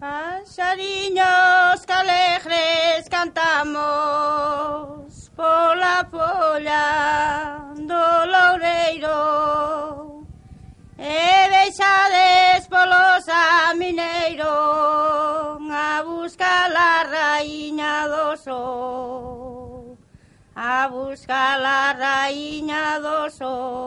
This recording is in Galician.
Pasariños que alegres cantamos pola polla do loureiro. E deixades polos a mineiro a buscar a raíña do sol. A buscar a raíña do sol.